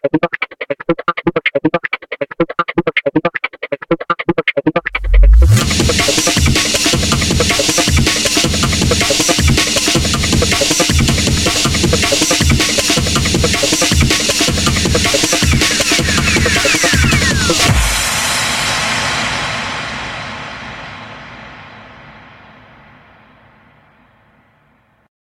trademark